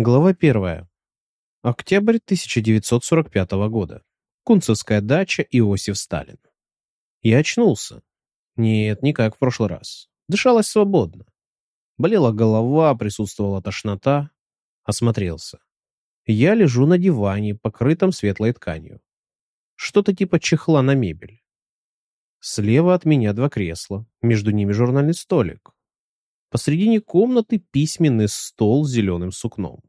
Глава первая. Октябрь 1945 года. Кунцевская дача Иосиф Сталин. Я очнулся. Нет, не как в прошлый раз. Дышалось свободно. Болела голова, присутствовала тошнота. Осмотрелся. Я лежу на диване, покрытом светлой тканью. Что-то типа чехла на мебель. Слева от меня два кресла, между ними журнальный столик. Посредине комнаты письменный стол с зеленым сукном.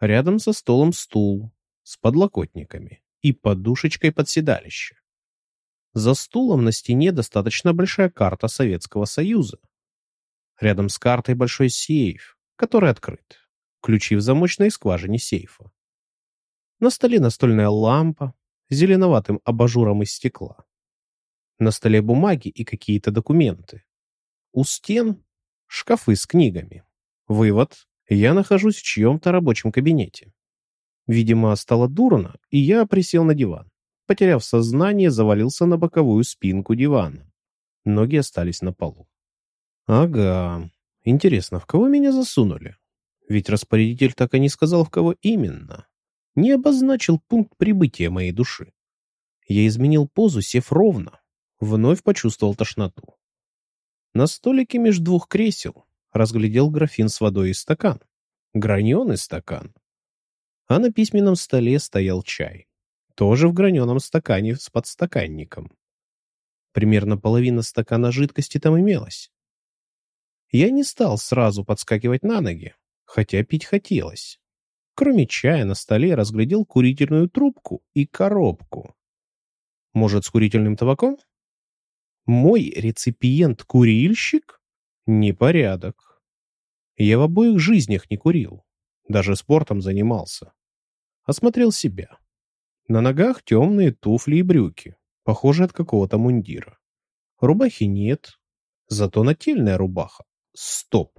Рядом со столом стул с подлокотниками и подушечкой под седалище. За стулом на стене достаточно большая карта Советского Союза. Рядом с картой большой сейф, который открыт. Ключи в замочной скважине сейфа. На столе настольная лампа с зеленоватым абажуром из стекла. На столе бумаги и какие-то документы. У стен шкафы с книгами. Вывод. Я нахожусь в чьем-то рабочем кабинете. Видимо, стало дурно, и я присел на диван. Потеряв сознание, завалился на боковую спинку дивана. Ноги остались на полу. Ага. Интересно, в кого меня засунули? Ведь распорядитель так и не сказал, в кого именно. Не обозначил пункт прибытия моей души. Я изменил позу, сев ровно. Вновь почувствовал тошноту. На столике между двух кресел разглядел графин с водой и стакан. Граненый стакан. А на письменном столе стоял чай. Тоже в граненом стакане с подстаканником. Примерно половина стакана жидкости там имелась. Я не стал сразу подскакивать на ноги, хотя пить хотелось. Кроме чая на столе разглядел курительную трубку и коробку. Может, с курительным табаком? Мой реципиент-курильщик? Непорядок. Я в обоих жизнях не курил. Даже спортом занимался. Осмотрел себя. На ногах темные туфли и брюки, похожие от какого-то мундира. Рубахи нет, зато нательная рубаха. Стоп.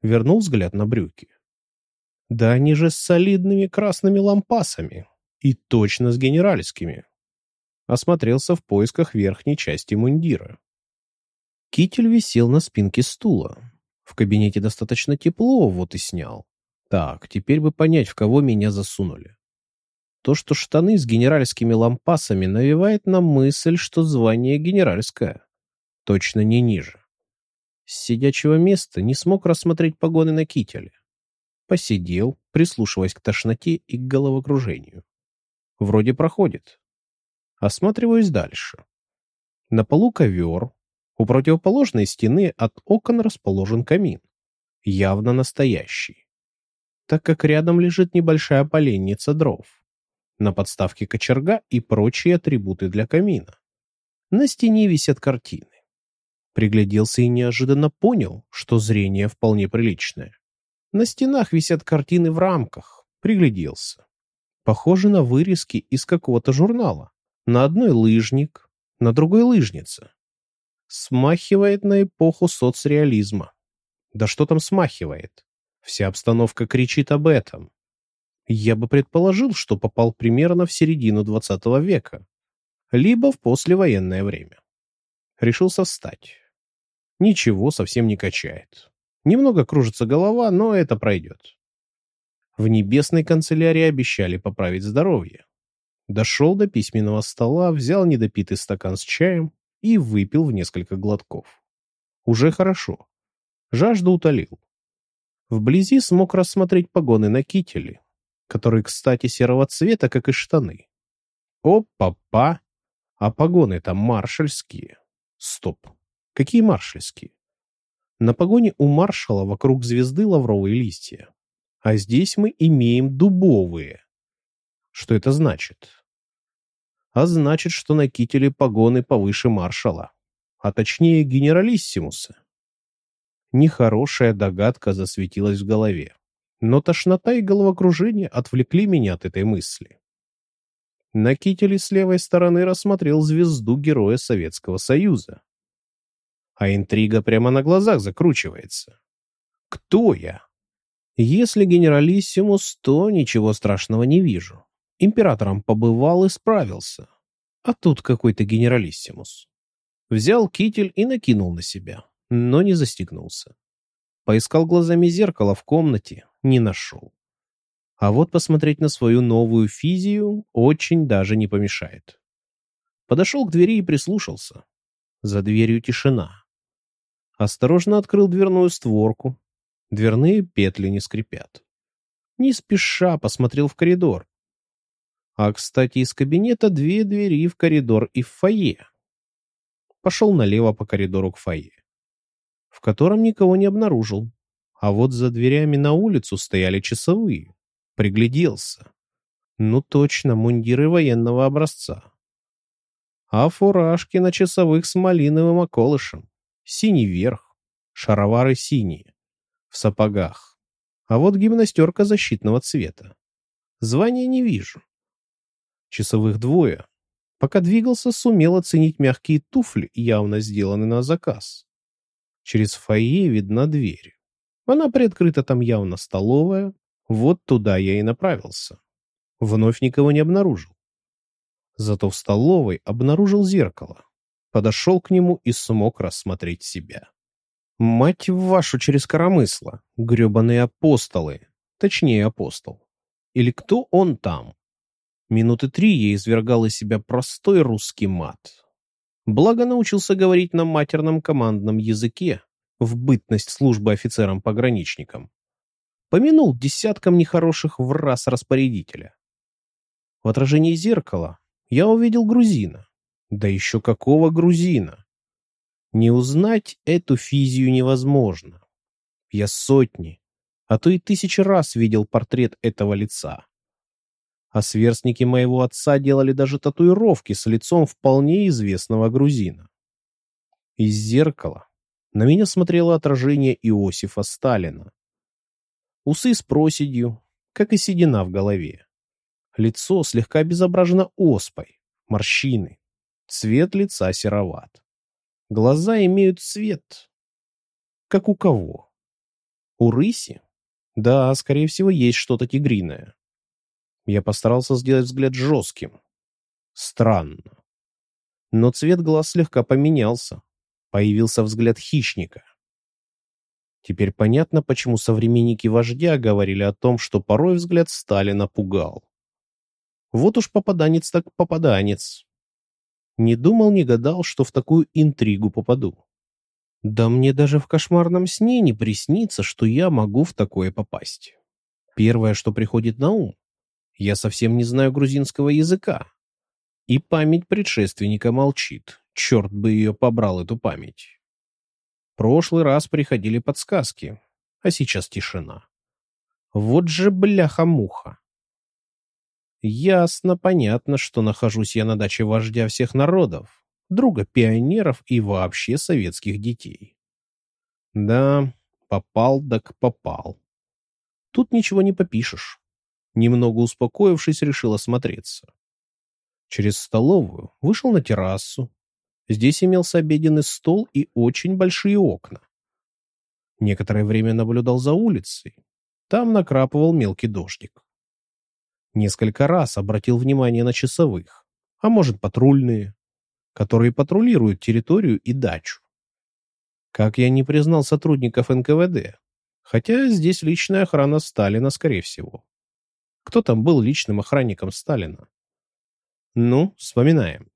Вернул взгляд на брюки. Да они же с солидными красными лампасами. И точно с генеральскими осмотрелся в поисках верхней части мундира. Китель висел на спинке стула. В кабинете достаточно тепло, вот и снял. Так, теперь бы понять, в кого меня засунули. То, что штаны с генеральскими лампасами, навевает на мысль, что звание генеральское. Точно не ниже. С сидячего места не смог рассмотреть погоны на кителе. Посидел, прислушиваясь к тошноте и к головокружению. Вроде проходит. Осматриваюсь дальше. На полу ковер. У противоположной стены от окон расположен камин. Явно настоящий. Так как рядом лежит небольшая поленница дров. На подставке кочерга и прочие атрибуты для камина. На стене висят картины. Пригляделся и неожиданно понял, что зрение вполне приличное. На стенах висят картины в рамках. Пригляделся. Похоже на вырезки из какого-то журнала. На одной лыжник, на другой лыжница. Смахивает на эпоху соцреализма. Да что там смахивает? Вся обстановка кричит об этом. Я бы предположил, что попал примерно в середину 20 века, либо в послевоенное время. Решился встать. Ничего совсем не качает. Немного кружится голова, но это пройдет. В небесной канцелярии обещали поправить здоровье. Дошел до письменного стола, взял недопитый стакан с чаем и выпил в несколько глотков. Уже хорошо. Жажду утолил. Вблизи смог рассмотреть погоны на кителе, которые, кстати, серого цвета, как и штаны. О-папа! А погоны там маршальские. Стоп. Какие маршальские? На погоне у маршала вокруг звезды лавровые листья. А здесь мы имеем дубовые. Что это значит? А значит, что на кителе погоны повыше маршала, а точнее генералиссимуса. Нехорошая догадка засветилась в голове, но тошнота и головокружение отвлекли меня от этой мысли. На кителе с левой стороны рассмотрел звезду Героя Советского Союза. А интрига прямо на глазах закручивается. Кто я? Если генералиссимус, то ничего страшного не вижу. Императором побывал и справился. А тут какой-то генералиссимус. Взял китель и накинул на себя, но не застегнулся. Поискал глазами зеркало в комнате, не нашел. А вот посмотреть на свою новую физию очень даже не помешает. Подошел к двери и прислушался. За дверью тишина. Осторожно открыл дверную створку. Дверные петли не скрипят. Не спеша посмотрел в коридор. А, кстати, из кабинета две двери в коридор и в фойе. Пошел налево по коридору к фойе, в котором никого не обнаружил. А вот за дверями на улицу стояли часовые. Пригляделся. Ну точно, мундиры военного образца. А фуражки на часовых с малиновым околышем. Синий верх, шаровары синие, в сапогах. А вот гимнастерка защитного цвета. Звания не вижу. Часовых двое. Пока двигался, сумел оценить мягкие туфли, явно сделаны на заказ. Через фойе видна дверь. Она приоткрыта, там явно столовая, вот туда я и направился. Вновь никого не обнаружил. Зато в столовой обнаружил зеркало. Подошел к нему и смог рассмотреть себя. Мать вашу через коромысло, гребаные апостолы, точнее апостол. Или кто он там? Минуты три я извергал из себя простой русский мат. Благо научился говорить на матерном командном языке в бытность службы офицером-пограничником помянул десяткам нехороших в раз распорядителя. В отражении зеркала я увидел грузина. Да еще какого грузина? Не узнать эту физию невозможно. Я сотни, а то и тысячи раз видел портрет этого лица. А сверстники моего отца делали даже татуировки с лицом вполне известного грузина. Из зеркала на меня смотрело отражение Иосифа Сталина усы с проседью, как и седина в голове. Лицо слегка обезображено оспой, морщины, цвет лица сероват. Глаза имеют цвет, как у кого? У рыси? Да, скорее всего, есть что-то тигриное. Я постарался сделать взгляд жестким. Странно. Но цвет глаз слегка поменялся. Появился взгляд хищника. Теперь понятно, почему современники вождя говорили о том, что порой взгляд Сталина пугал. Вот уж попаданец так попаданец. Не думал, не гадал, что в такую интригу попаду. Да мне даже в кошмарном сне не приснится, что я могу в такое попасть. Первое, что приходит на ум, я совсем не знаю грузинского языка. И память предшественника молчит. Черт бы ее побрал, эту память. Прошлый раз приходили подсказки, а сейчас тишина. Вот же бляха-муха. Ясно, понятно, что нахожусь я на даче вождя всех народов, друга пионеров и вообще советских детей. Да, попал так попал. Тут ничего не попишешь. Немного успокоившись, решил осмотреться. Через столовую вышел на террасу, Здесь имелся обеденный стол и очень большие окна. Некоторое время наблюдал за улицей. Там накрапывал мелкий дождик. Несколько раз обратил внимание на часовых, а может патрульные, которые патрулируют территорию и дачу. Как я не признал сотрудников НКВД, хотя здесь личная охрана Сталина, скорее всего. Кто там был личным охранником Сталина? Ну, вспоминаем.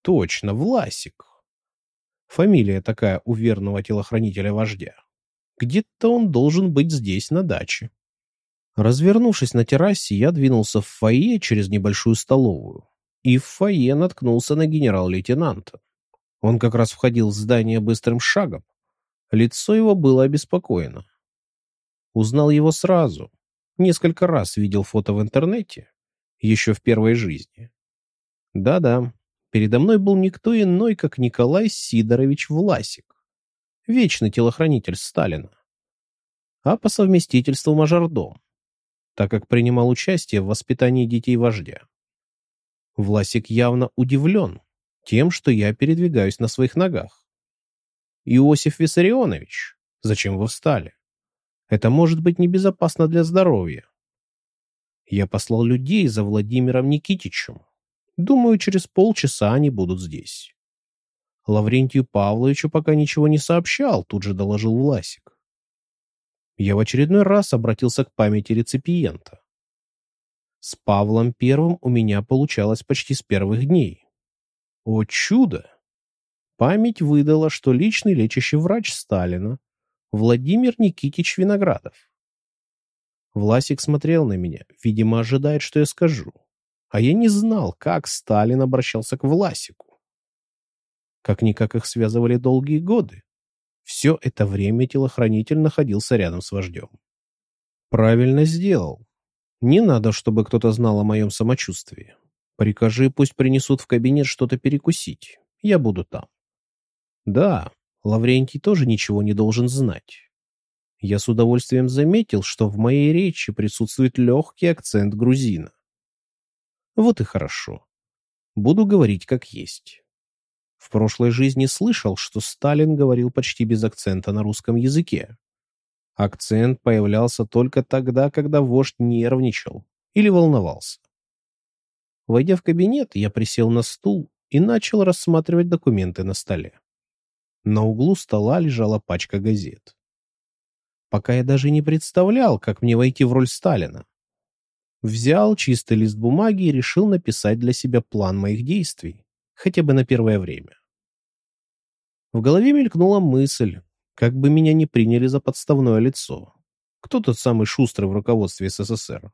Точно, Власик. Фамилия такая у верного телохранителя-вождя. Где-то он должен быть здесь, на даче. Развернувшись на террасе, я двинулся в фойе через небольшую столовую. И в фойе наткнулся на генерал-лейтенанта. Он как раз входил в здание быстрым шагом. Лицо его было обеспокоено. Узнал его сразу. Несколько раз видел фото в интернете. Еще в первой жизни. Да-да, Передо мной был никто иной, как Николай Сидорович Власик, вечный телохранитель Сталина, а по совместительству мажордом, так как принимал участие в воспитании детей вождя. Власик явно удивлен тем, что я передвигаюсь на своих ногах. «Иосиф Виссарионович, зачем вы встали? Это может быть небезопасно для здоровья». Я послал людей за Владимиром Никитичем, Думаю, через полчаса они будут здесь. Лаврентию Павловичу пока ничего не сообщал, тут же доложил Власик. Я в очередной раз обратился к памяти реципиента. С Павлом Первым у меня получалось почти с первых дней. О чудо! Память выдала, что личный лечащий врач Сталина Владимир Никитич Виноградов. Власик смотрел на меня, видимо, ожидает, что я скажу. А я не знал, как Сталин обращался к Власику. Как-никак их связывали долгие годы. Все это время телохранитель находился рядом с вождем. Правильно сделал. Не надо, чтобы кто-то знал о моем самочувствии. Прикажи, пусть принесут в кабинет что-то перекусить. Я буду там. Да, Лаврентий тоже ничего не должен знать. Я с удовольствием заметил, что в моей речи присутствует легкий акцент грузина. Вот и хорошо. Буду говорить как есть. В прошлой жизни слышал, что Сталин говорил почти без акцента на русском языке. Акцент появлялся только тогда, когда вождь нервничал или волновался. Войдя в кабинет, я присел на стул и начал рассматривать документы на столе. На углу стола лежала пачка газет. Пока я даже не представлял, как мне войти в роль Сталина. Взял чистый лист бумаги и решил написать для себя план моих действий, хотя бы на первое время. В голове мелькнула мысль, как бы меня не приняли за подставное лицо. Кто тот самый шустрый в руководстве СССР?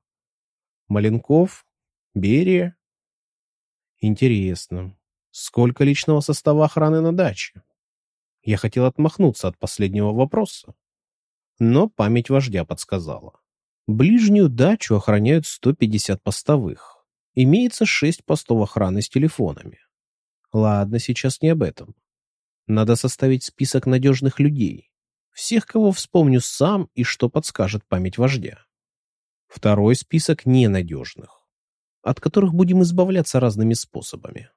Маленков? Берия? Интересно, сколько личного состава охраны на даче? Я хотел отмахнуться от последнего вопроса, но память вождя подсказала. Ближнюю дачу охраняют 150 постовых. Имеется 6 постов охраны с телефонами. Ладно, сейчас не об этом. Надо составить список надежных людей. Всех, кого вспомню сам и что подскажет память вождя. Второй список ненадежных, от которых будем избавляться разными способами.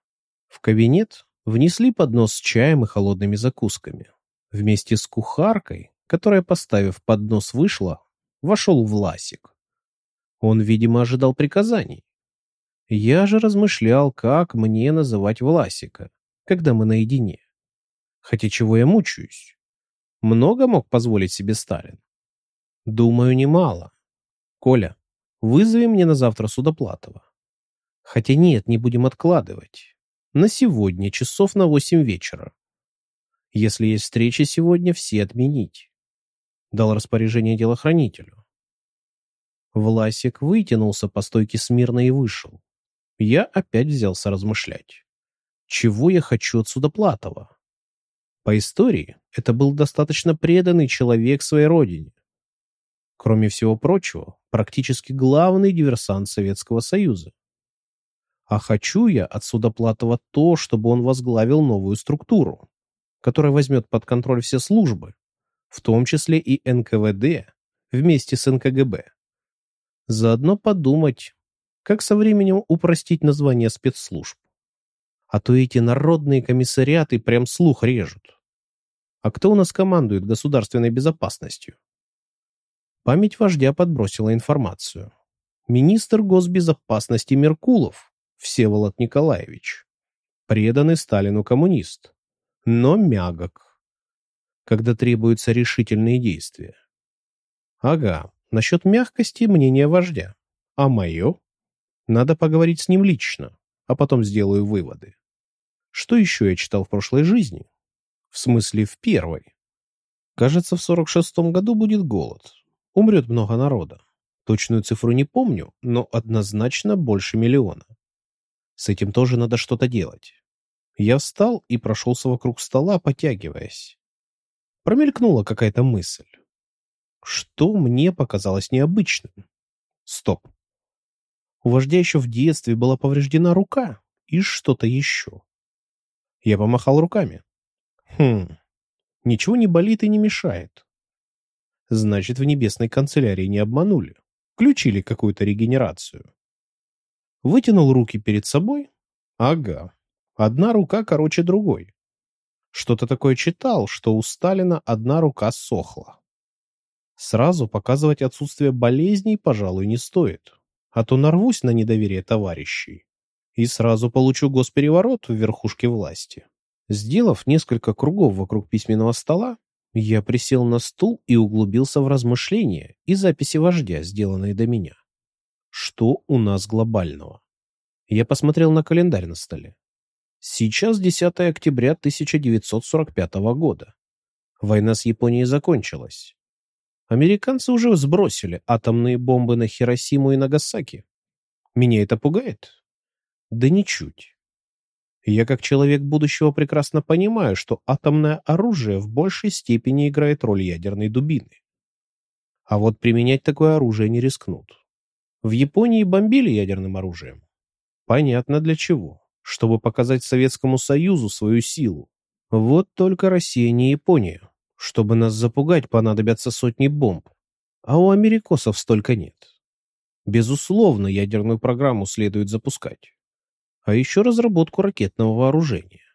В кабинет внесли поднос с чаем и холодными закусками. Вместе с кухаркой, которая, поставив поднос, вышла, вошел Власик. Он, видимо, ожидал приказаний. Я же размышлял, как мне называть Власика, когда мы наедине. Хотя чего я мучаюсь? Много мог позволить себе Сталин? Думаю, немало. Коля, вызови мне на завтра Судоплатова. Хотя нет, не будем откладывать. На сегодня, часов на восемь вечера. Если есть встреча сегодня, все отменить. Дал распоряжение делохранителю. Власик вытянулся по стойке смирно и вышел. Я опять взялся размышлять. Чего я хочу от Судоплатова? По истории, это был достаточно преданный человек своей родине. Кроме всего прочего, практически главный диверсант Советского Союза. А хочу я от Судоплатова то, чтобы он возглавил новую структуру, которая возьмет под контроль все службы, в том числе и НКВД вместе с НКГБ. Заодно подумать, как со временем упростить название спецслужб. А то эти народные комиссариаты прям слух режут. А кто у нас командует государственной безопасностью? Память вождя подбросила информацию. Министр госбезопасности Меркулов Всеволод Николаевич. Преданный Сталину коммунист. Но мягок. Когда требуются решительные действия. Ага, насчет мягкости мнение вождя. А мое? Надо поговорить с ним лично, а потом сделаю выводы. Что еще я читал в прошлой жизни? В смысле, в первой. Кажется, в 46-м году будет голод. Умрет много народа. Точную цифру не помню, но однозначно больше миллиона. С этим тоже надо что-то делать. Я встал и прошелся вокруг стола, потягиваясь. Промелькнула какая-то мысль. Что мне показалось необычным? Стоп. У вождя еще в детстве была повреждена рука и что-то еще. Я помахал руками. Хм, ничего не болит и не мешает. Значит, в небесной канцелярии не обманули. Включили какую-то регенерацию. Вытянул руки перед собой. Ага, одна рука короче другой. Что-то такое читал, что у Сталина одна рука сохла. Сразу показывать отсутствие болезней, пожалуй, не стоит а то нарвусь на недоверие товарищей и сразу получу госпереворот в верхушке власти. Сделав несколько кругов вокруг письменного стола, Я присел на стул и углубился в размышления и записи вождя, сделанные до меня. Что у нас глобального? Я посмотрел на календарь на столе. Сейчас 10 октября 1945 года. Война с Японией закончилась. Американцы уже сбросили атомные бомбы на Хиросиму и Нагасаки. Меня это пугает? Да ничуть. Я как человек будущего прекрасно понимаю, что атомное оружие в большей степени играет роль ядерной дубины. А вот применять такое оружие не рискнут. В Японии бомбили ядерным оружием. Понятно для чего. Чтобы показать Советскому Союзу свою силу. Вот только Россия не Япония. Чтобы нас запугать, понадобятся сотни бомб. А у америкосов столько нет. Безусловно, ядерную программу следует запускать а еще разработку ракетного вооружения.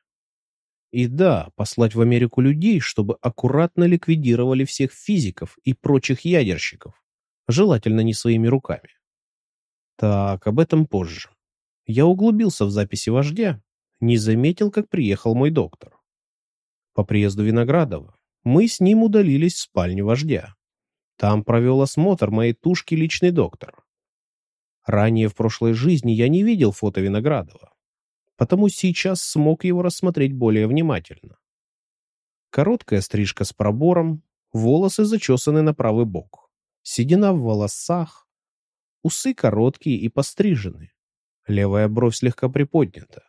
И да, послать в Америку людей, чтобы аккуратно ликвидировали всех физиков и прочих ядерщиков, желательно не своими руками. Так, об этом позже. Я углубился в записи вождя, не заметил, как приехал мой доктор. По приезду Виноградова мы с ним удалились в спальню вождя. Там провел осмотр моей тушки личный доктор. Ранее в прошлой жизни я не видел фото Виноградова, потому сейчас смог его рассмотреть более внимательно. Короткая стрижка с пробором, волосы зачесаны на правый бок, седина в волосах, усы короткие и пострижены, левая бровь слегка приподнята.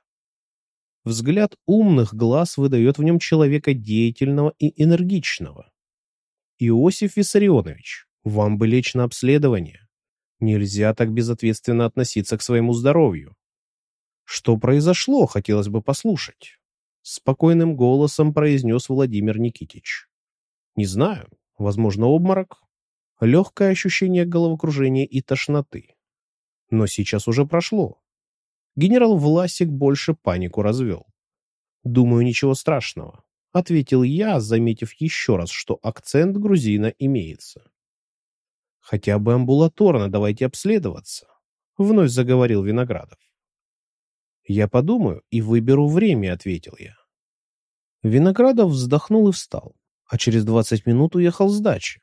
Взгляд умных глаз выдает в нем человека деятельного и энергичного. Иосиф Виссарионович, вам бы лечь на обследование. Нельзя так безответственно относиться к своему здоровью. Что произошло, хотелось бы послушать. Спокойным голосом произнес Владимир Никитич. Не знаю, возможно, обморок, легкое ощущение головокружения и тошноты. Но сейчас уже прошло. Генерал Власик больше панику развел. «Думаю, ничего страшного», — ответил я, заметив еще раз, что акцент грузина имеется. Хотя бы амбулаторно давайте обследоваться, — вновь заговорил Виноградов. Я подумаю и выберу время, — ответил я. Виноградов вздохнул и встал, а через двадцать минут уехал с дачи.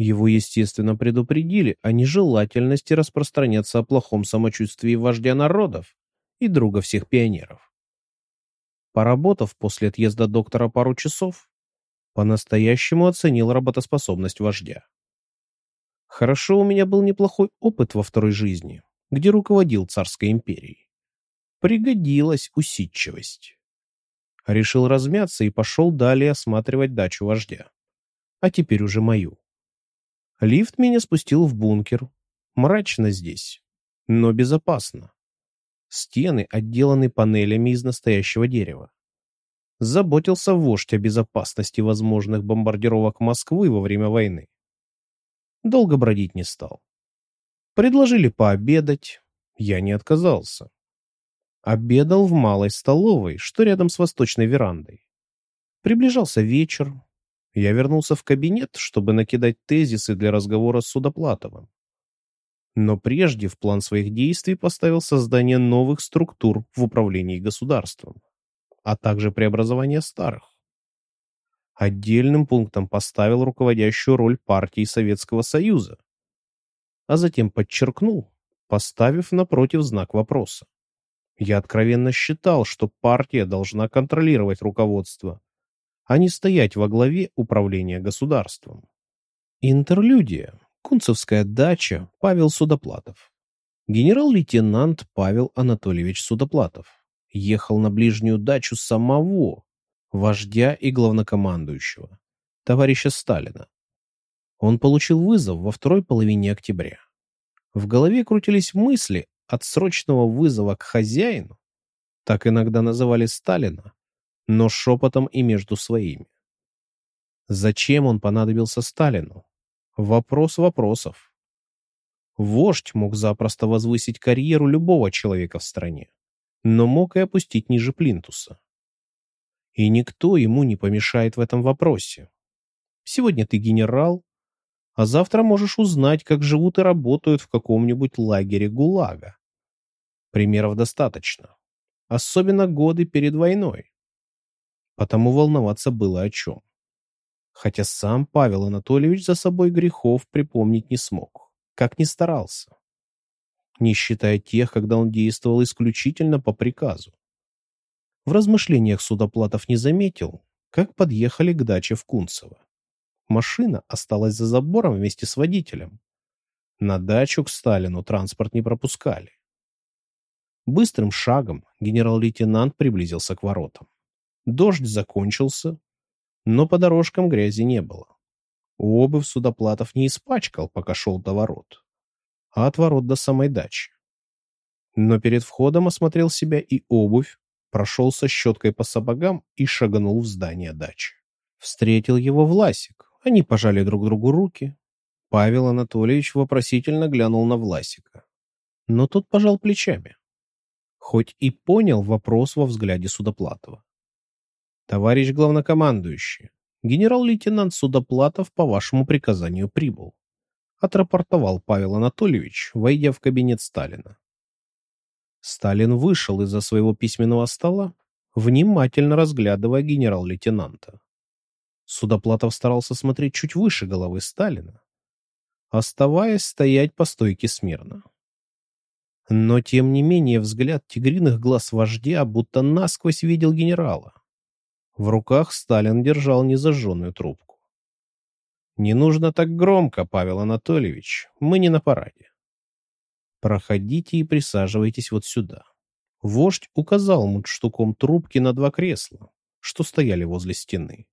Его, естественно, предупредили о нежелательности распространяться о плохом самочувствии вождя народов и друга всех пионеров. Поработав после отъезда доктора пару часов, по-настоящему оценил работоспособность вождя. Хорошо у меня был неплохой опыт во второй жизни, где руководил царской империей. Пригодилась усидчивость. Решил размяться и пошел далее осматривать дачу вождя. А теперь уже мою. Лифт меня спустил в бункер. Мрачно здесь, но безопасно. Стены отделаны панелями из настоящего дерева. Заботился вождь о безопасности возможных бомбардировок Москвы во время войны. Долго бродить не стал. Предложили пообедать. Я не отказался. Обедал в малой столовой, что рядом с восточной верандой. Приближался вечер. Я вернулся в кабинет, чтобы накидать тезисы для разговора с Судоплатовым. Но прежде в план своих действий поставил создание новых структур в управлении государством, а также преобразование старых. Отдельным пунктом поставил руководящую роль партии Советского Союза, а затем подчеркнул, поставив напротив знак вопроса. Я откровенно считал, что партия должна контролировать руководство, а не стоять во главе управления государством. Интерлюдия. Кунцевская дача. Павел Судоплатов. Генерал-лейтенант Павел Анатольевич Судоплатов ехал на ближнюю дачу самого вождя и главнокомандующего, товарища Сталина. Он получил вызов во второй половине октября. В голове крутились мысли от срочного вызова к хозяину, так иногда называли Сталина, но шепотом и между своими. Зачем он понадобился Сталину? Вопрос вопросов. Вождь мог запросто возвысить карьеру любого человека в стране, но мог и опустить ниже плинтуса и никто ему не помешает в этом вопросе. Сегодня ты генерал, а завтра можешь узнать, как живут и работают в каком-нибудь лагере ГУЛАГа. Примеров достаточно, особенно годы перед войной. Потому волноваться было о чем. хотя сам Павел Анатольевич за собой грехов припомнить не смог, как ни старался, не считая тех, когда он действовал исключительно по приказу. В размышлениях Судоплатов не заметил, как подъехали к даче в Кунцево. Машина осталась за забором вместе с водителем. На дачу к Сталину транспорт не пропускали. Быстрым шагом генерал-лейтенант приблизился к воротам. Дождь закончился, но по дорожкам грязи не было. Обувь Судоплатов не испачкал, пока шел до ворот, а от ворот до самой дачи. Но перед входом осмотрел себя и обувь, прошелся щеткой по сапогам и шагнул в здание дачи. Встретил его Власик. Они пожали друг другу руки. Павел Анатольевич вопросительно глянул на Власика. Но тот пожал плечами. Хоть и понял вопрос во взгляде Судоплатова. «Товарищ главнокомандующий, генерал-лейтенант Судоплатов по вашему приказанию прибыл», отрапортовал Павел Анатольевич, войдя в кабинет Сталина. Сталин вышел из-за своего письменного стола, внимательно разглядывая генерал-лейтенанта. Судоплатов старался смотреть чуть выше головы Сталина, оставаясь стоять по стойке смирно. Но, тем не менее, взгляд тигриных глаз вождя будто насквозь видел генерала. В руках Сталин держал незажженную трубку. «Не нужно так громко, Павел Анатольевич, мы не на параде. Проходите и присаживайтесь вот сюда». Вождь указал мундштуком трубки на два кресла, что стояли возле стены.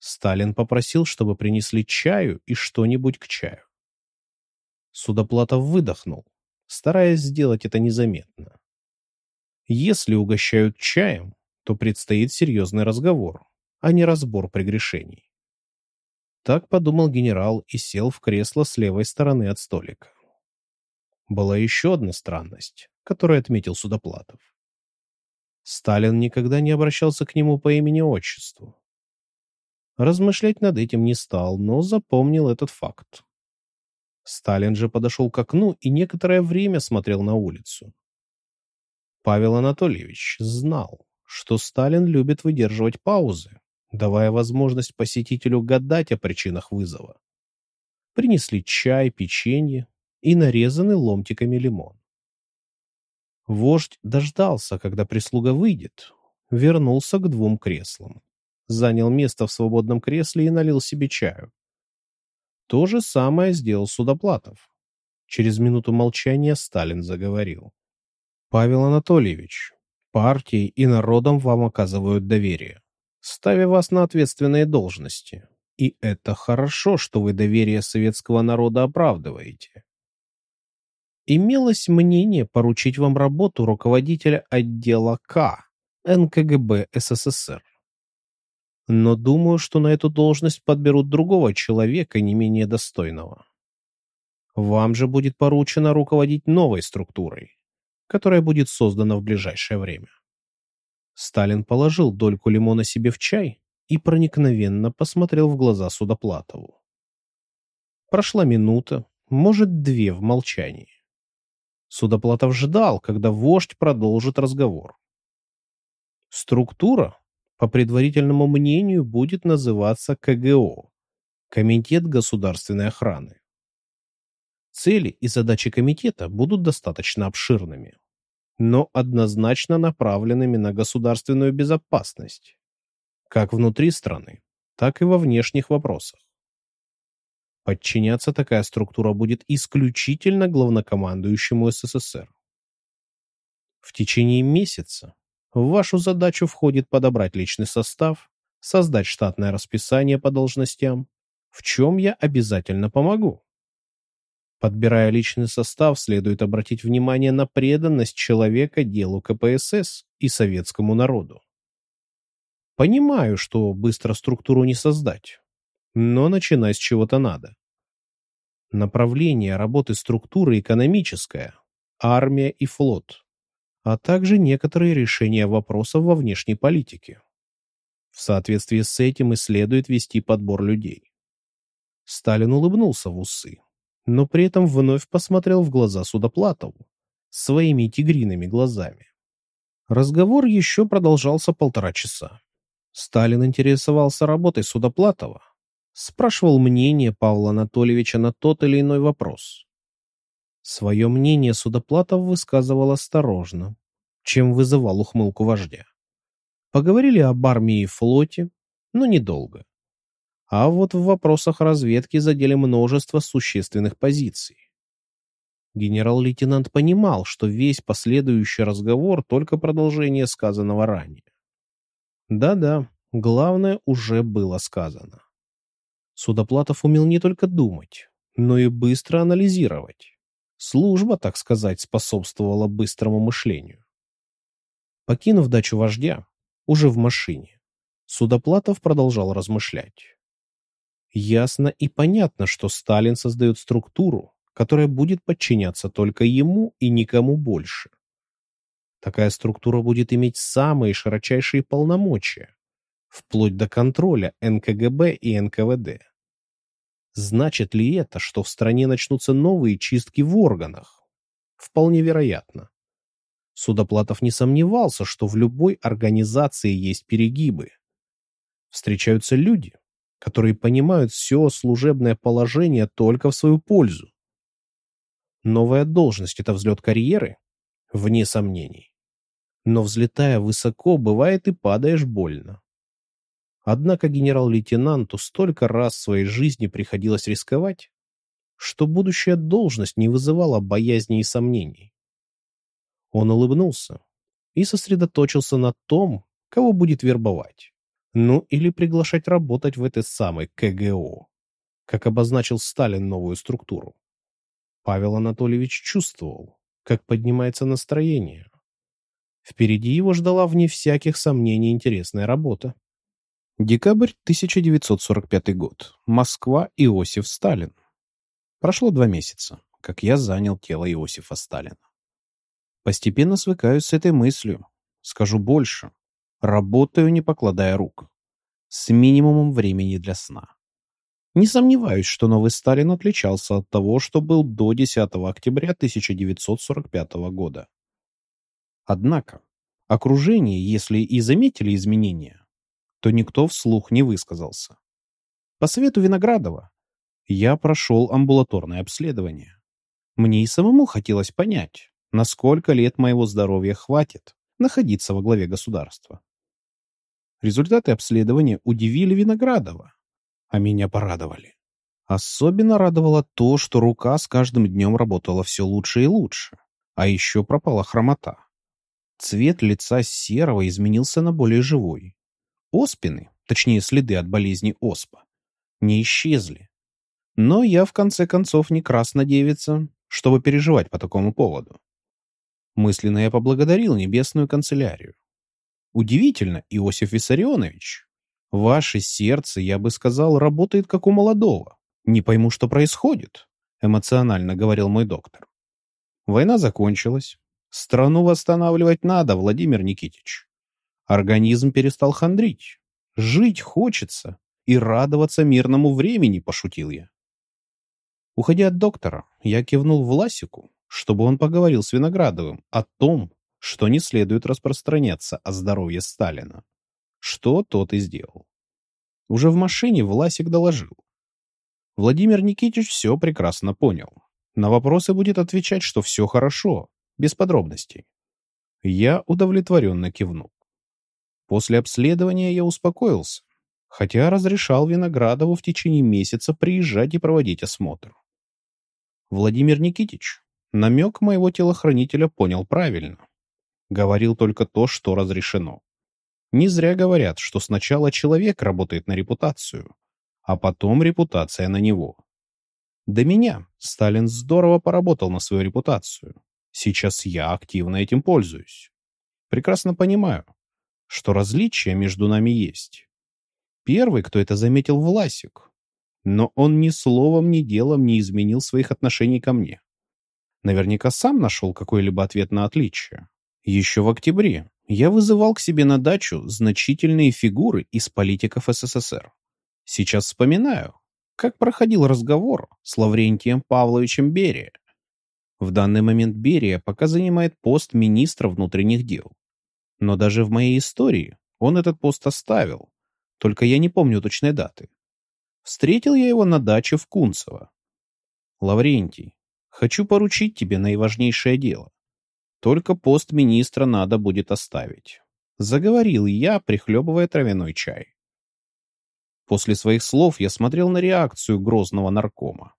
Сталин попросил, чтобы принесли чаю и что-нибудь к чаю. Судоплатов выдохнул, стараясь сделать это незаметно. Если угощают чаем, то предстоит серьезный разговор, а не разбор прегрешений. Так подумал генерал и сел в кресло с левой стороны от столика. Была еще одна странность, которую отметил Судоплатов. Сталин никогда не обращался к нему по имени-отчеству. Размышлять над этим не стал, но запомнил этот факт. Сталин же подошел к окну и некоторое время смотрел на улицу. Павел Анатольевич знал, что Сталин любит выдерживать паузы, давая возможность посетителю гадать о причинах вызова. Принесли чай, печенье и нарезанный ломтиками лимон. Вождь дождался, когда прислуга выйдет, вернулся к двум креслам, занял место в свободном кресле и налил себе чаю. То же самое сделал Судоплатов. Через минуту молчания Сталин заговорил. «Павел Анатольевич, партии и народом вам оказывают доверие, ставя вас на ответственные должности. И это хорошо, что вы доверие советского народа оправдываете. Имелось мнение поручить вам работу руководителя отдела К НКГБ СССР но думаю, что на эту должность подберут другого человека, не менее достойного. Вам же будет поручено руководить новой структурой, которая будет создана в ближайшее время. Сталин положил дольку лимона себе в чай и проникновенно посмотрел в глаза Судоплатову. Прошла минута, может, две в молчании. Судоплатов ждал, когда вождь продолжит разговор. Структура, по предварительному мнению, будет называться КГО – Комитет государственной охраны. Цели и задачи комитета будут достаточно обширными, но однозначно направленными на государственную безопасность, как внутри страны, так и во внешних вопросах. Подчиняться такая структура будет исключительно главнокомандующему СССР. В течение месяца в вашу задачу входит подобрать личный состав, создать штатное расписание по должностям, в чем я обязательно помогу. Подбирая личный состав, следует обратить внимание на преданность человека делу КПСС и советскому народу. Понимаю, что быстро структуру не создать, но начинать с чего-то надо. Направление работы структуры экономическое, армия и флот а также некоторые решения вопросов во внешней политике. В соответствии с этим и следует вести подбор людей. Сталин улыбнулся в усы, но при этом вновь посмотрел в глаза Судоплатову своими тигриными глазами. Разговор еще продолжался полтора часа. Сталин интересовался работой Судоплатова, спрашивал мнение Павла Анатольевича на тот или иной вопрос. Свое мнение Судоплатов высказывал осторожно, чем вызывал ухмылку вождя. Поговорили об армии и флоте, но недолго. А вот в вопросах разведки задели множество существенных позиций. Генерал-лейтенант понимал, что весь последующий разговор только продолжение сказанного ранее. Да-да, главное уже было сказано. Судоплатов умел не только думать, но и быстро анализировать. Служба, так сказать, способствовала быстрому мышлению. Покинув дачу вождя, уже в машине, Судоплатов продолжал размышлять. Ясно и понятно, что Сталин создает структуру, которая будет подчиняться только ему и никому больше. Такая структура будет иметь самые широчайшие полномочия, вплоть до контроля НКГБ и НКВД. Значит ли это, что в стране начнутся новые чистки в органах? Вполне вероятно. Судоплатов не сомневался, что в любой организации есть перегибы. Встречаются люди, которые понимают все служебное положение только в свою пользу. Новая должность – это взлет карьеры? Вне сомнений. Но взлетая высоко, бывает и падаешь больно. Однако генерал-лейтенанту столько раз в своей жизни приходилось рисковать, что будущая должность не вызывала боязни и сомнений. Он улыбнулся и сосредоточился на том, кого будет вербовать. Ну или приглашать работать в этой самой КГО, как обозначил Сталин новую структуру. Павел Анатольевич чувствовал, как поднимается настроение. Впереди его ждала вне всяких сомнений интересная работа. Декабрь 1945 год. Москва. Иосиф Сталин. Прошло два месяца, как я занял тело Иосифа Сталина. Постепенно свыкаюсь с этой мыслью. Скажу больше. Работаю, не покладая рук. С минимумом времени для сна. Не сомневаюсь, что новый Сталин отличался от того, что был до 10 октября 1945 года. Однако, окружение, если и заметили изменения, то никто вслух не высказался. По совету Виноградова я прошел амбулаторное обследование. Мне и самому хотелось понять, на сколько лет моего здоровья хватит находиться во главе государства. Результаты обследования удивили Виноградова, а меня порадовали. Особенно радовало то, что рука с каждым днем работала все лучше и лучше, а еще пропала хромота. Цвет лица серого изменился на более живой. Оспины, точнее следы от болезни оспа, не исчезли. Но я в конце концов не краснодевица, чтобы переживать по такому поводу. Мысленно я поблагодарил небесную канцелярию. Удивительно, Иосиф Виссарионович, Ваше сердце, я бы сказал, работает как у молодого. Не пойму, что происходит, эмоционально говорил мой доктор. Война закончилась. Страну восстанавливать надо, Владимир Никитич. Организм перестал хандрить. Жить хочется и радоваться мирному времени, пошутил я. Уходя от доктора, я кивнул Власику, чтобы он поговорил с Виноградовым о том, что не следует распространяться о здоровье Сталина что тот и сделал. Уже в машине Власик доложил. Владимир Никитич все прекрасно понял. На вопросы будет отвечать, что все хорошо, без подробностей. Я удовлетворенно кивнул. После обследования я успокоился, хотя разрешал Виноградову в течение месяца приезжать и проводить осмотр. Владимир Никитич намек моего телохранителя понял правильно. Говорил только то, что разрешено. Не зря говорят, что сначала человек работает на репутацию, а потом репутация на него. До меня Сталин здорово поработал на свою репутацию. Сейчас я активно этим пользуюсь. Прекрасно понимаю, что различия между нами есть. Первый, кто это заметил, Власик. Но он ни словом, ни делом не изменил своих отношений ко мне. Наверняка сам нашел какой-либо ответ на отличие. Еще в октябре, я вызывал к себе на дачу значительные фигуры из политиков СССР. Сейчас вспоминаю, как проходил разговор с Лаврентием Павловичем Берия. В данный момент Берия пока занимает пост министра внутренних дел. Но даже в моей истории он этот пост оставил, только я не помню точной даты. Встретил я его на даче в Кунцево. Лаврентий, хочу поручить тебе наиважнейшее дело. Только пост министра надо будет оставить. Заговорил я, прихлебывая травяной чай. После своих слов я смотрел на реакцию грозного наркома.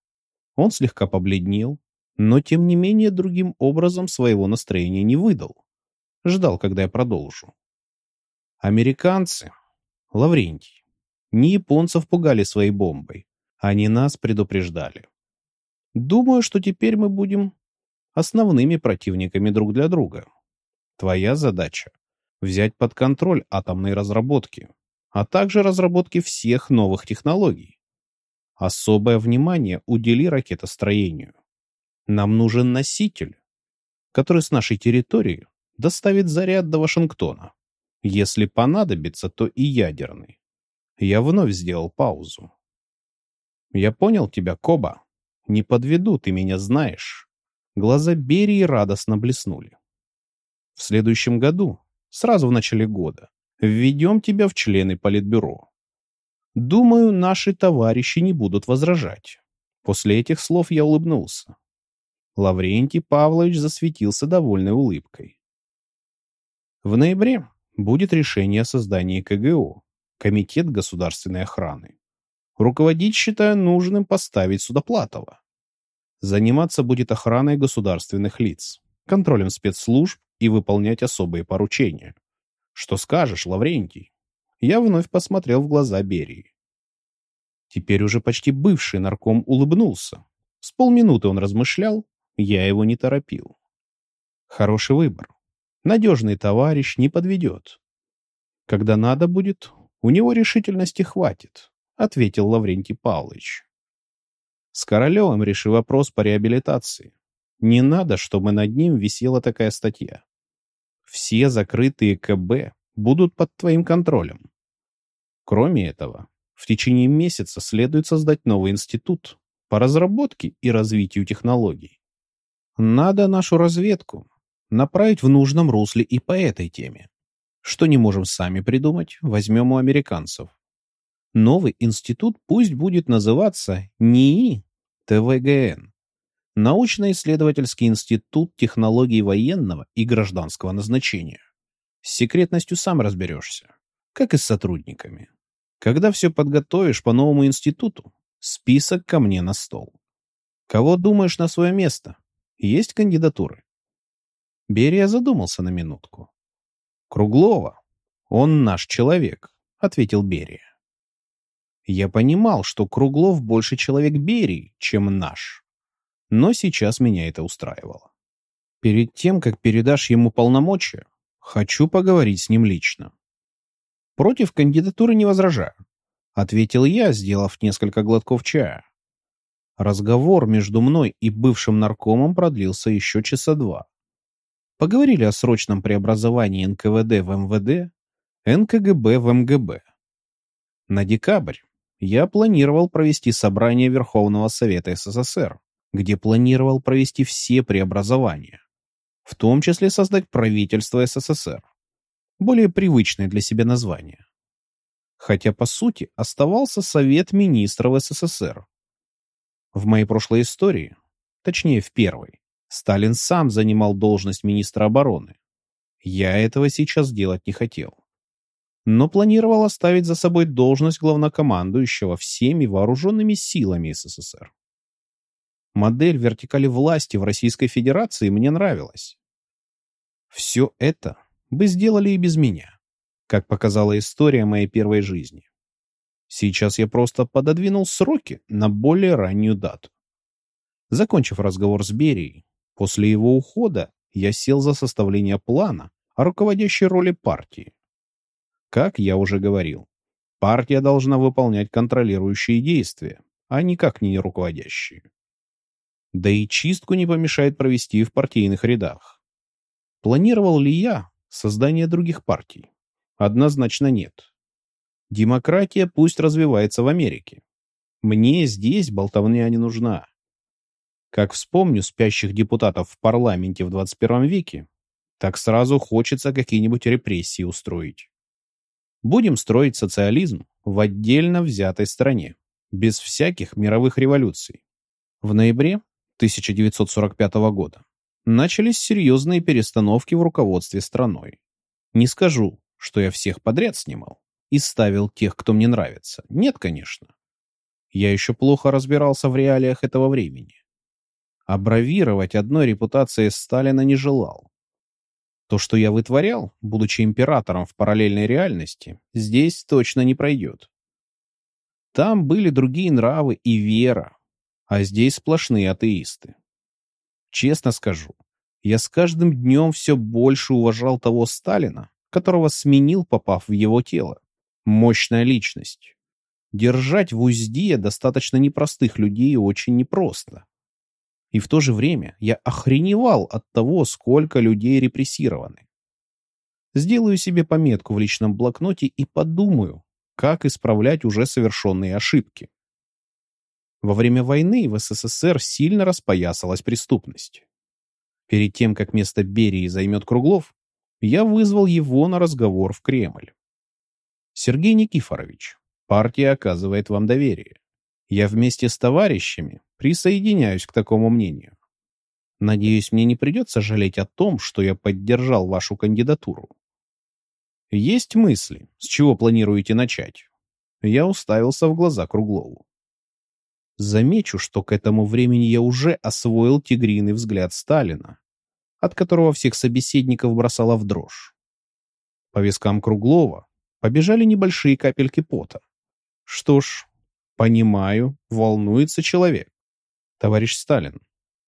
Он слегка побледнел, но тем не менее другим образом своего настроения не выдал. Ждал, когда я продолжу. Американцы, Лаврентий, не японцев пугали своей бомбой, они нас предупреждали. Думаю, что теперь мы будем основными противниками друг для друга. Твоя задача — взять под контроль атомные разработки, а также разработки всех новых технологий. Особое внимание удели ракетостроению. Нам нужен носитель, который с нашей территории доставит заряд до Вашингтона. Если понадобится, то и ядерный. Я вновь сделал паузу. Я понял тебя, Коба. Не подведу, ты меня знаешь. Глаза Берии радостно блеснули. В следующем году, сразу в начале года, введем тебя в члены Политбюро. Думаю, наши товарищи не будут возражать. После этих слов я улыбнулся. Лаврентий Павлович засветился довольной улыбкой. В ноябре будет решение о создании КГО, Комитет государственной охраны. Руководить считаю нужным поставить Судоплатова. Заниматься будет охраной государственных лиц, контролем спецслужб и выполнять особые поручения. Что скажешь, Лаврентий? Я вновь посмотрел в глаза Берии. Теперь уже почти бывший нарком улыбнулся. С полминуты он размышлял, я его не торопил. Хороший выбор. Надежный товарищ не подведет. Когда надо будет, у него решительности хватит, ответил Лаврентий Павлович. С Королевым реши вопрос по реабилитации. Не надо, чтобы над ним висела такая статья. Все закрытые КБ будут под твоим контролем. Кроме этого, в течение месяца следует создать новый институт по разработке и развитию технологий. Надо нашу разведку направить в нужном русле и по этой теме. Что не можем сами придумать, возьмем у американцев. Новый институт пусть будет называться НИИ ТВГН. Научно-исследовательский институт технологий военного и гражданского назначения. С секретностью сам разберешься, как и с сотрудниками. Когда все подготовишь по новому институту, список ко мне на стол. Кого думаешь на свое место? Есть кандидатуры?» Берия задумался на минутку. «Круглова. Он наш человек», — ответил Берия. Я понимал, что Круглов больше человек Берии, чем наш. Но сейчас меня это устраивало. Перед тем, как передашь ему полномочия, хочу поговорить с ним лично. Против кандидатуры не возражаю, ответил я, сделав несколько глотков чая. Разговор между мной и бывшим наркомом продлился еще часа два. Поговорили о срочном преобразовании НКВД в МВД, НКГБ в МГБ. На декабрь я планировал провести собрание Верховного Совета СССР, где планировал провести все преобразования, в том числе создать правительство СССР, более привычное для себя название. Хотя, по сути, оставался Совет Министров СССР, в моей прошлой истории, точнее в первой, Сталин сам занимал должность министра обороны. Я этого сейчас делать не хотел. Но планировал оставить за собой должность главнокомандующего всеми вооруженными силами СССР. Модель вертикали власти в Российской Федерации мне нравилась. Все это бы сделали и без меня, как показала история моей первой жизни. Сейчас я просто пододвинул сроки на более раннюю дату. Закончив разговор с Берией, после его ухода я сел за составление плана о руководящей роли партии. Как я уже говорил, партия должна выполнять контролирующие действия, а никак не руководящие. Да и чистку не помешает провести в партийных рядах. Планировал ли я создание других партий? Однозначно нет. Демократия пусть развивается в Америке. Мне здесь болтовня не нужна. Как вспомню спящих депутатов в парламенте в 21 веке, так сразу хочется какие-нибудь репрессии устроить. Будем строить социализм в отдельно взятой стране, без всяких мировых революций. В ноябре 1945 года начались серьезные перестановки в руководстве страной. Не скажу, что я всех подряд снимал и ставил тех, кто мне нравится. Нет, конечно. Я еще плохо разбирался в реалиях этого времени. А бравировать одной репутацией Сталина не желал. То, что я вытворял, будучи императором в параллельной реальности, здесь точно не пройдет. Там были другие нравы и вера, а здесь сплошные атеисты. Честно скажу, я с каждым днем все больше уважал того Сталина, которого сменил, попав в его тело. Мощная личность. Держать в узде достаточно непростых людей очень непросто. И в то же время я охреневал от того, сколько людей репрессированы. Сделаю себе пометку в личном блокноте и подумаю, как исправлять уже совершенные ошибки. Во время войны в СССР сильно распоясалась преступность. Перед тем, как место Берии займет Круглов, я вызвал его на разговор в Кремль. Сергей Никифорович, партия оказывает вам доверие. Я вместе с товарищами присоединяюсь к такому мнению. Надеюсь, мне не придется жалеть о том, что я поддержал вашу кандидатуру. Есть мысли, с чего планируете начать? Я уставился в глаза Круглову. Замечу, что к этому времени я уже освоил тигриный взгляд Сталина, от которого всех собеседников бросало в дрожь. По вискам Круглова побежали небольшие капельки пота. Что ж, понимаю, волнуется человек. Товарищ Сталин,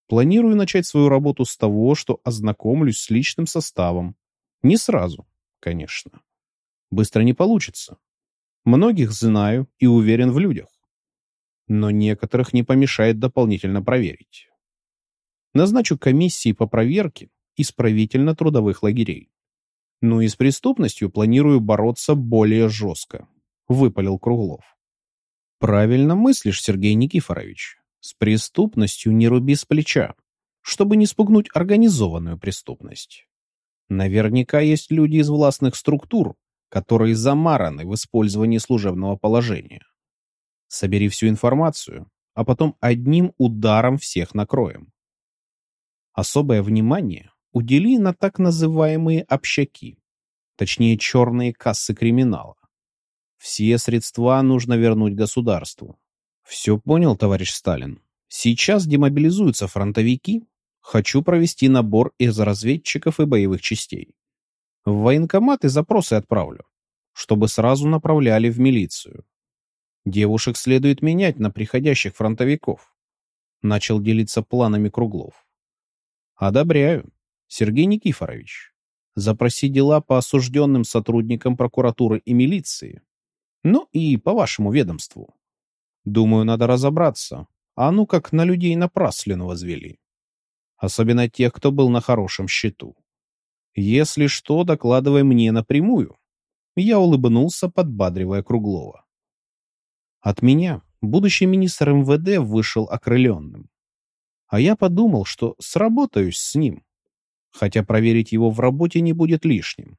планирую начать свою работу с того, что ознакомлюсь с личным составом. Не сразу, конечно. Быстро не получится. Многих знаю и уверен в людях но некоторых не помешает дополнительно проверить. Назначу комиссии по проверке исправительно-трудовых лагерей. Ну и с преступностью планирую бороться более жестко, выпалил Круглов. Правильно мыслишь, Сергей Никифорович. С преступностью не руби с плеча, чтобы не спугнуть организованную преступность. Наверняка есть люди из властных структур, которые замараны в использовании служебного положения. Собери всю информацию, а потом одним ударом всех накроем. Особое внимание удели на так называемые общаки, точнее черные кассы криминала. Все средства нужно вернуть государству. Все понял, товарищ Сталин. Сейчас демобилизуются фронтовики. Хочу провести набор из разведчиков и боевых частей. В военкоматы запросы отправлю, чтобы сразу направляли в милицию. Девушек следует менять на приходящих фронтовиков. Начал делиться планами Круглов. Одобряю, Сергей Никифорович. Запроси дела по осужденным сотрудникам прокуратуры и милиции. Ну и по вашему ведомству. Думаю, надо разобраться. А ну как на людей напраслину возвели. Особенно тех, кто был на хорошем счету. Если что, докладывай мне напрямую. Я улыбнулся, подбадривая Круглова. От меня будущий министр МВД вышел окрыленным. А я подумал, что сработаюсь с ним, хотя проверить его в работе не будет лишним.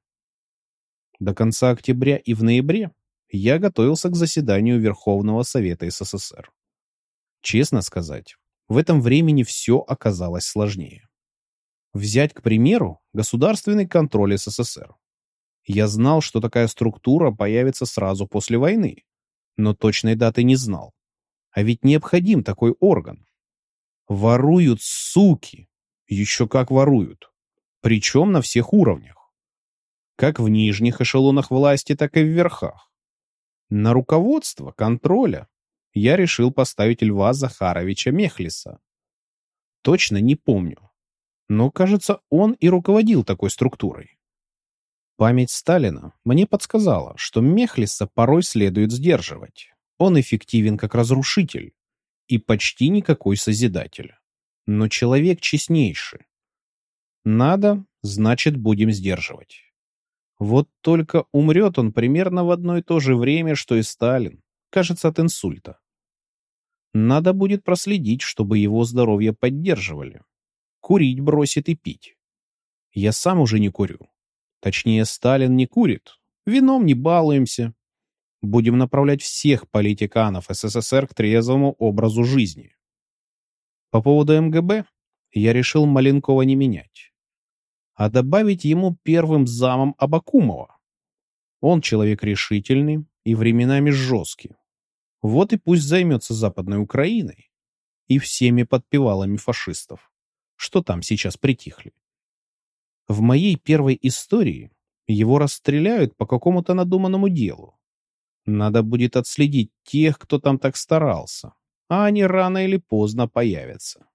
До конца октября и в ноябре я готовился к заседанию Верховного Совета СССР. Честно сказать, в этом времени все оказалось сложнее. Взять, к примеру, государственный контроль СССР. Я знал, что такая структура появится сразу после войны, но точной даты не знал. А ведь необходим такой орган. Воруют суки. Еще как воруют. Причем на всех уровнях. Как в нижних эшелонах власти, так и в верхах. На руководство контроля я решил поставить Льва Захаровича Мехлиса. Точно не помню. Но, кажется, он и руководил такой структурой. Память Сталина мне подсказала, что Мехлиса порой следует сдерживать. Он эффективен как разрушитель и почти никакой созидатель. Но человек честнейший. Надо, значит, будем сдерживать. Вот только умрет он примерно в одно и то же время, что и Сталин, кажется, от инсульта. Надо будет проследить, чтобы его здоровье поддерживали. Курить бросит и пить. Я сам уже не курю. Точнее, Сталин не курит, Вином не балуемся. Будем направлять всех политиканов СССР к трезвому образу жизни. По поводу МГБ я решил Маленкова не менять, а добавить ему первым замом Абакумова. Он человек решительный и временами жесткий. Вот и пусть займется Западной Украиной и всеми подпевалами фашистов, что там сейчас притихли. В моей первой истории его расстреляют по какому-то надуманному делу. Надо будет отследить тех, кто там так старался, а они рано или поздно появятся.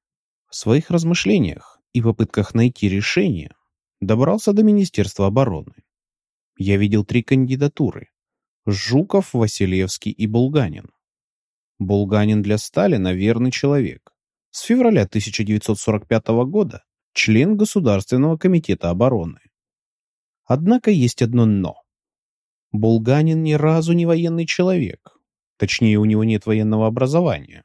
В своих размышлениях и попытках найти решение добрался до Министерства обороны. Я видел три кандидатуры – Жуков, Василевский и Булганин. Булганин для Сталина верный человек. С февраля 1945 года член Государственного комитета обороны. Однако есть одно «но». Булганин ни разу не военный человек. Точнее, у него нет военного образования.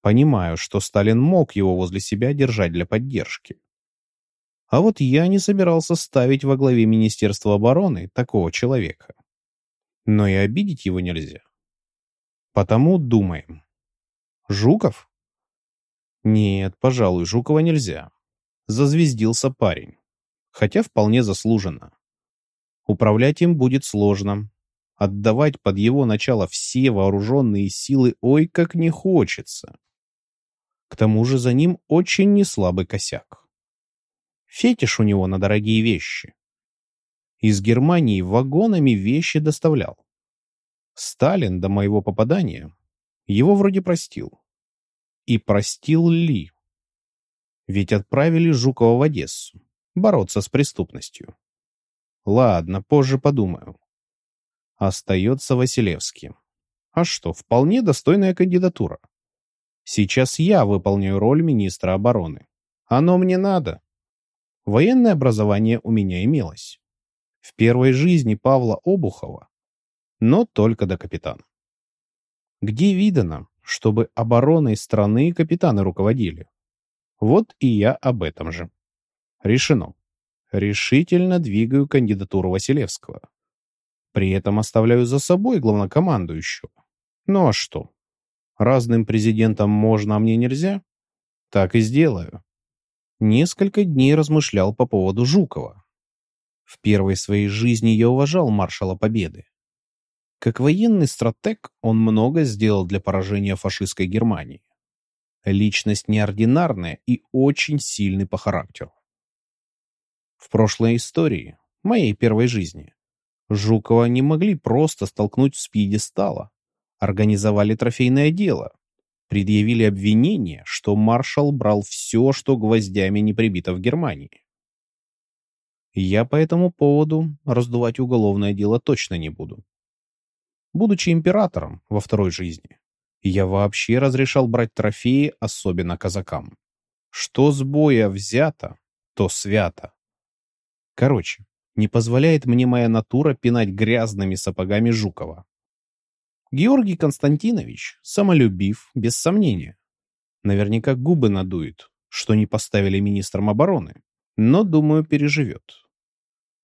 Понимаю, что Сталин мог его возле себя держать для поддержки. А вот я не собирался ставить во главе Министерства обороны такого человека. Но и обидеть его нельзя. Потому думаем. Жуков? Нет, пожалуй, Жукова нельзя. Зазвездился парень. Хотя вполне заслуженно. Управлять им будет сложно. Отдавать под его начало все вооруженные силы ой как не хочется. К тому же за ним очень неслабый косяк. Фетиш у него на дорогие вещи. Из Германии вагонами вещи доставлял. Сталин до моего попадания его вроде простил. И простил ли? Ведь отправили Жукова в Одессу бороться с преступностью. Ладно, позже подумаю. Остается Василевский. А что, вполне достойная кандидатура. Сейчас я выполняю роль министра обороны. Оно мне надо. Военное образование у меня имелось. В первой жизни Павла Обухова но только до капитана. Где видано, чтобы обороной страны капитаны руководили? Вот и я об этом же. Решено. Решительно двигаю кандидатуру Василевского. При этом оставляю за собой главнокомандующего. Ну а что? Разным президентам можно, а мне нельзя? Так и сделаю. Несколько дней размышлял по поводу Жукова. В первой своей жизни я уважал маршала Победы. Как военный стратег он много сделал для поражения фашистской Германии. Личность неординарная и очень сильный по характеру. В прошлой истории, моей первой жизни, Жукова не могли просто столкнуть с пьедестала. Организовали трофейное дело. Предъявили обвинение, что маршал брал все, что гвоздями не прибито в Германии. Я по этому поводу раздувать уголовное дело точно не буду будучи императором во второй жизни. Я вообще разрешал брать трофеи, особенно казакам. Что с боя взято, то свято. Короче, не позволяет мне моя натура пинать грязными сапогами Жукова. Георгий Константинович самолюбив, без сомнения. Наверняка губы надует, что не поставили министром обороны, но, думаю, переживет.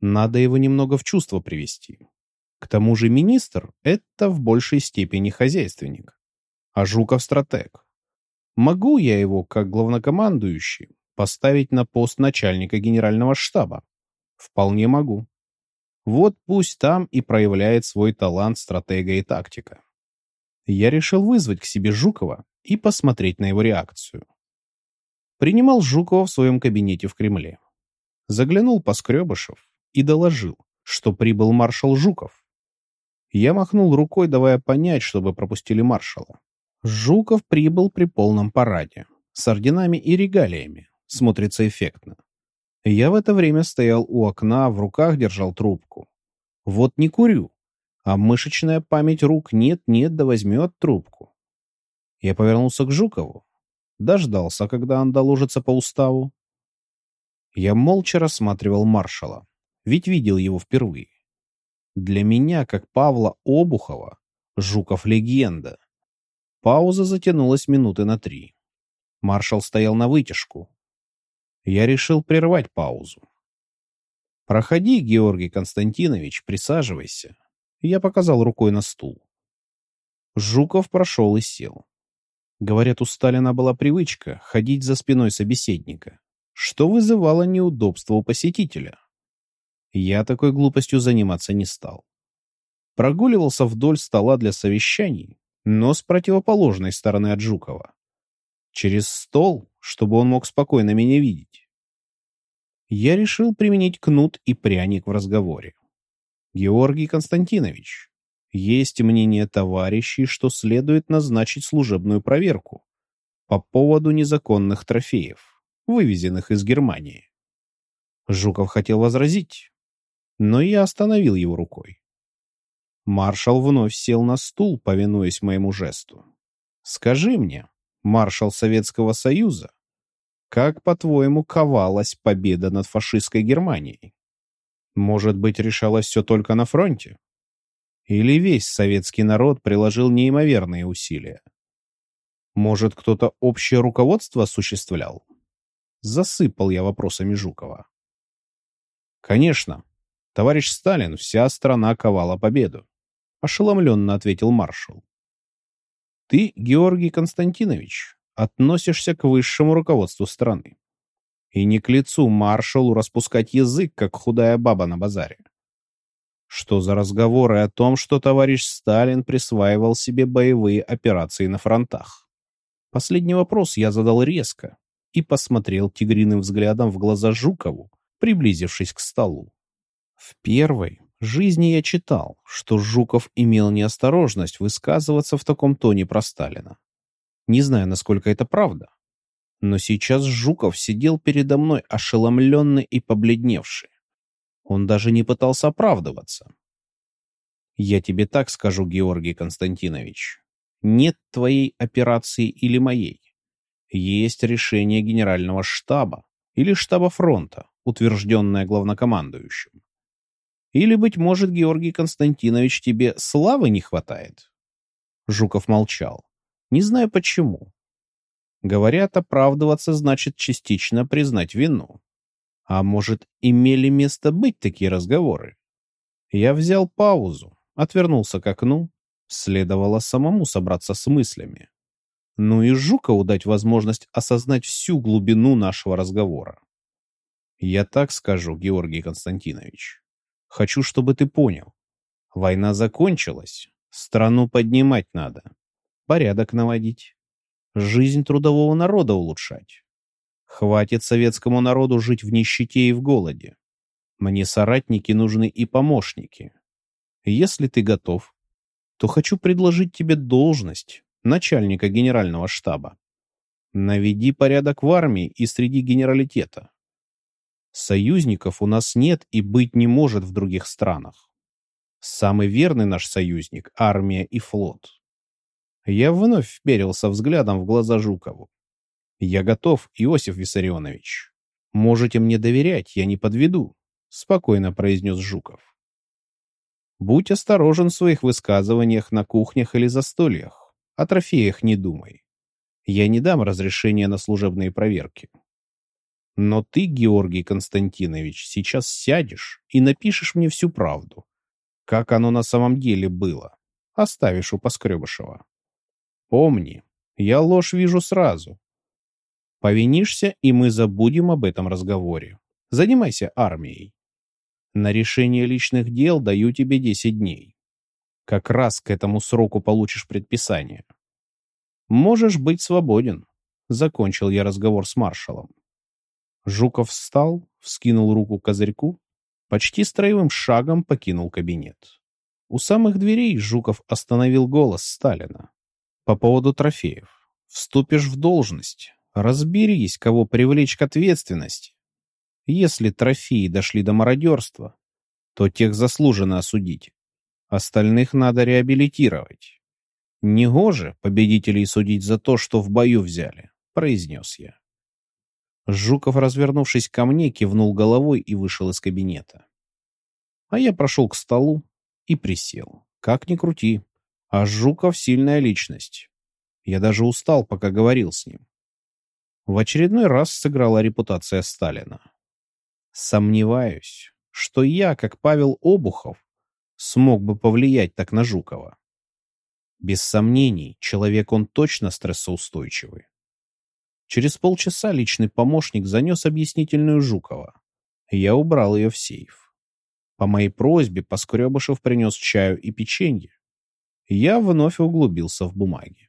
Надо его немного в чувство привести. К тому же министр — это в большей степени хозяйственник, а Жуков — стратег. Могу я его, как главнокомандующий, поставить на пост начальника генерального штаба? Вполне могу. Вот пусть там и проявляет свой талант стратега и тактика. Я решил вызвать к себе Жукова и посмотреть на его реакцию. Принимал Жукова в своем кабинете в Кремле. Заглянул Поскребышев и доложил, что прибыл маршал Жуков. Я махнул рукой, давая понять, чтобы пропустили маршала. Жуков прибыл при полном параде, с орденами и регалиями. Смотрится эффектно. Я в это время стоял у окна, в руках держал трубку. Вот не курю, а мышечная память рук нет-нет, да возьмет трубку. Я повернулся к Жукову, дождался, когда он доложится по уставу. Я молча рассматривал маршала, ведь видел его впервые. Для меня, как Павла Обухова, Жуков легенда. Пауза затянулась минуты на три. Маршал стоял на вытяжку. Я решил прервать паузу. «Проходи, Георгий Константинович, присаживайся». Я показал рукой на стул. Жуков прошел и сел. Говорят, у Сталина была привычка ходить за спиной собеседника, что вызывало неудобство у посетителя. Я такой глупостью заниматься не стал. Прогуливался вдоль стола для совещаний, но с противоположной стороны от Жукова. Через стол, чтобы он мог спокойно меня видеть. Я решил применить кнут и пряник в разговоре. Георгий Константинович, есть мнение товарищей, что следует назначить служебную проверку по поводу незаконных трофеев, вывезенных из Германии. Жуков хотел возразить, но я остановил его рукой. Маршал вновь сел на стул, повинуясь моему жесту. «Скажи мне, маршал Советского Союза, как, по-твоему, ковалась победа над фашистской Германией? Может быть, решалось все только на фронте? Или весь советский народ приложил неимоверные усилия? Может, кто-то общее руководство осуществлял? Засыпал я вопросами Жукова. Конечно, товарищ Сталин, вся страна ковала победу. Ошеломленно ответил маршал. Ты, Георгий Константинович, относишься к высшему руководству страны. И не к лицу маршалу распускать язык, как худая баба на базаре. Что за разговоры о том, что товарищ Сталин присваивал себе боевые операции на фронтах? Последний вопрос я задал резко и посмотрел тигриным взглядом в глаза Жукову, приблизившись к столу. В первой жизни я читал, что Жуков имел неосторожность высказываться в таком тоне про Сталина. Не знаю, насколько это правда. Но сейчас Жуков сидел передо мной ошеломленный и побледневший. Он даже не пытался оправдываться. Я тебе так скажу, Георгий Константинович. Нет твоей операции или моей. Есть решение генерального штаба или штаба фронта, утвержденное главнокомандующим. Или, быть может, Георгий Константинович, тебе славы не хватает? Жуков молчал. Не знаю почему. Говорят, оправдываться значит частично признать вину. А может, имели место быть такие разговоры? Я взял паузу, отвернулся к окну. Следовало самому собраться с мыслями. Ну и Жукову дать возможность осознать всю глубину нашего разговора. Я так скажу, Георгий Константинович. Хочу, чтобы ты понял. Война закончилась. Страну поднимать надо. Порядок наводить. Жизнь трудового народа улучшать. Хватит советскому народу жить в нищете и в голоде. Мне соратники нужны и помощники. Если ты готов, то хочу предложить тебе должность начальника генерального штаба. Наведи порядок в армии и среди генералитета. Союзников у нас нет и быть не может в других странах. Самый верный наш союзник — армия и флот. Я вновь вперился взглядом в глаза Жукову. «Я готов, Иосиф Виссарионович. Можете мне доверять, я не подведу», — спокойно произнес Жуков. «Будь осторожен в своих высказываниях на кухнях или застольях. О трофеях не думай. Я не дам разрешения на служебные проверки. Но ты, Георгий Константинович, сейчас сядешь и напишешь мне всю правду. Как оно на самом деле было. Оставишь у Поскребышева. Помни, я ложь вижу сразу, Повинишься, и мы забудем об этом разговоре. Занимайся армией. На решение личных дел даю тебе 10 дней. Как раз к этому сроку получишь предписание. Можешь быть свободен. Закончил я разговор с маршалом. Жуков встал, вскинул руку к козырьку, почти строевым шагом покинул кабинет. У самых дверей Жуков остановил голос Сталина. По поводу трофеев. Вступишь в должность, Разберись, кого привлечь к ответственности. Если трофеи дошли до мародерства, то тех заслуженно осудить. Остальных надо реабилитировать. Негоже победителей судить за то, что в бою взяли, произнес я. Жуков, развернувшись ко мне, кивнул головой и вышел из кабинета. А я прошел к столу и присел. Как ни крути, а Жуков сильная личность. Я даже устал, пока говорил с ним в очередной раз сыграла репутация Сталина. Сомневаюсь, что я, как Павел Обухов, смог бы повлиять так на Жукова. Без сомнений, человек он точно стрессоустойчивый. Через полчаса личный помощник занес объяснительную Жукова. Я убрал ее в сейф. По моей просьбе Поскребышев принес чаю и печенье. Я вновь углубился в бумаги.